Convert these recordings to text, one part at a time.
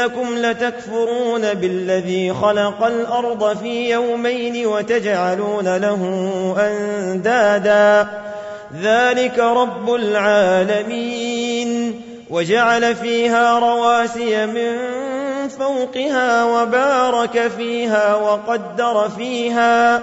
أئنكم لتكفرون بالذي خلق الأرض في يومين وتجعلون له أندادا. ذلك رب العالمين. وجعل فيها رواسي من فوقها وبارك فيها وقدر فيها.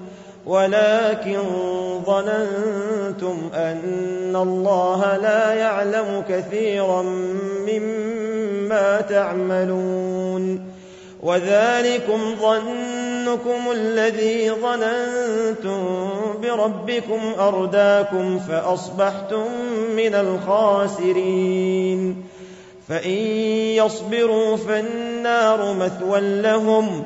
ولكن ظننتم أن الله لا يعلم كثيرا مما تعملون وذلكم ظنكم الذي ظننتم بربكم أرداكم فأصبحتم من الخاسرين فإن يصبروا فالنار مثوى لهم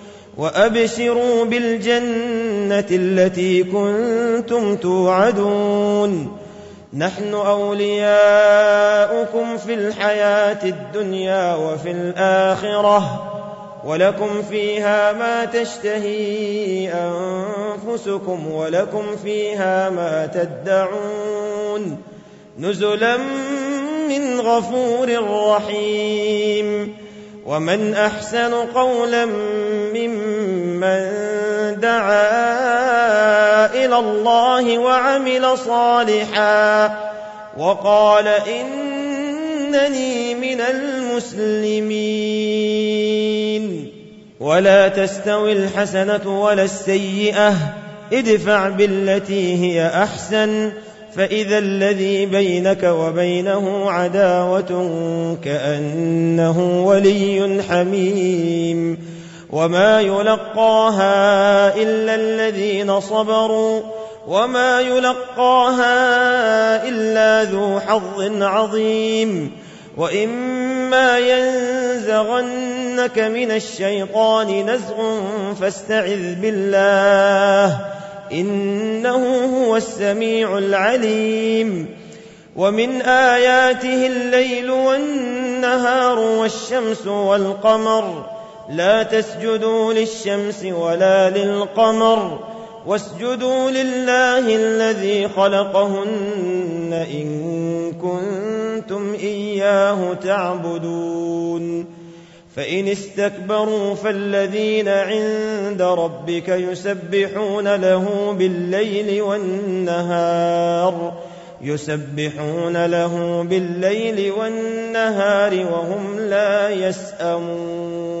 وأبشروا بالجنة التي كنتم توعدون. نحن أولياؤكم في الحياة الدنيا وفي الآخرة ولكم فيها ما تشتهي أنفسكم ولكم فيها ما تدعون. نزلا من غفور رحيم. ومن أحسن قولا ممن دعا إلى الله وعمل صالحا وقال إنني من المسلمين. ولا تستوي الحسنة ولا السيئة ادفع بالتي هي أحسن فإذا الذي بينك وبينه عداوة كأنه ولي حميم. وما يلقاها إلا الذين صبروا وما يلقاها إلا ذو حظ عظيم وإما ينزغنك من الشيطان نزغ فاستعذ بالله انه هو السميع العليم ومن اياته الليل والنهار والشمس والقمر لا تسجدوا للشمس ولا للقمر واسجدوا لله الذي خلقهن إن كنتم إياه تعبدون. فإن استكبروا فالذين عند ربك يسبحون له بالليل والنهار يسبحون له بالليل والنهار وهم لا يسأمون.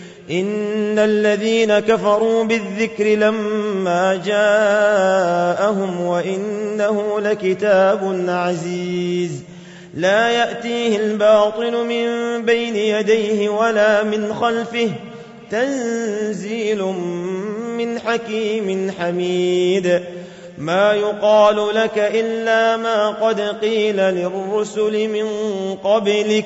إن الذين كفروا بالذكر لما جاءهم وإنه لكتاب عزيز لا يأتيه الباطل من بين يديه ولا من خلفه تنزيل من حكيم حميد ما يقال لك إلا ما قد قيل للرسل من قبلك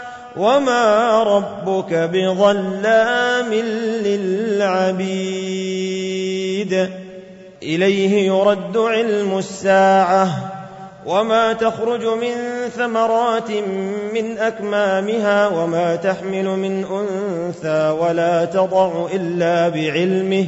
وما ربك بظلام للعبيد إليه يرد علم الساعة وما تخرج من ثمرات من أكمامها وما تحمل من أنثى ولا تضع إلا بعلمه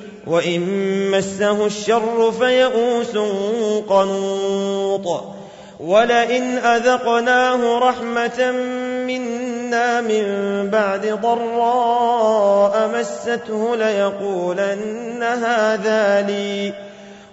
وإن مسه الشر فيئوس قنوط. ولئن أذقناه رحمة منا من بعد ضراء مسته ليقولن هذا لي.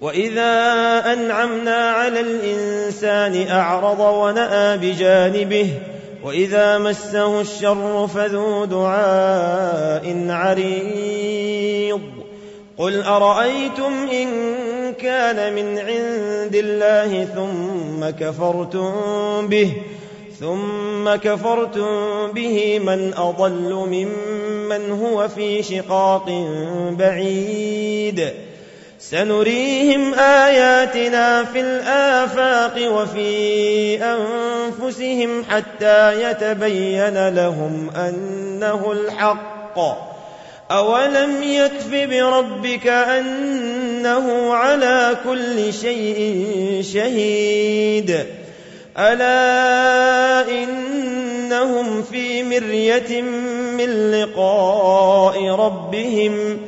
واذا انعمنا على الانسان اعرض وناى بجانبه واذا مسه الشر فذو دعاء عريض قل ارايتم ان كان من عند الله ثم كفرتم به ثم كفرتم به من اضل ممن هو في شقاق بعيد سنريهم آياتنا في الآفاق وفي أنفسهم حتى يتبين لهم أنه الحق. أولم يكف بربك أنه على كل شيء شهيد. ألا إنهم في مرية من لقاء ربهم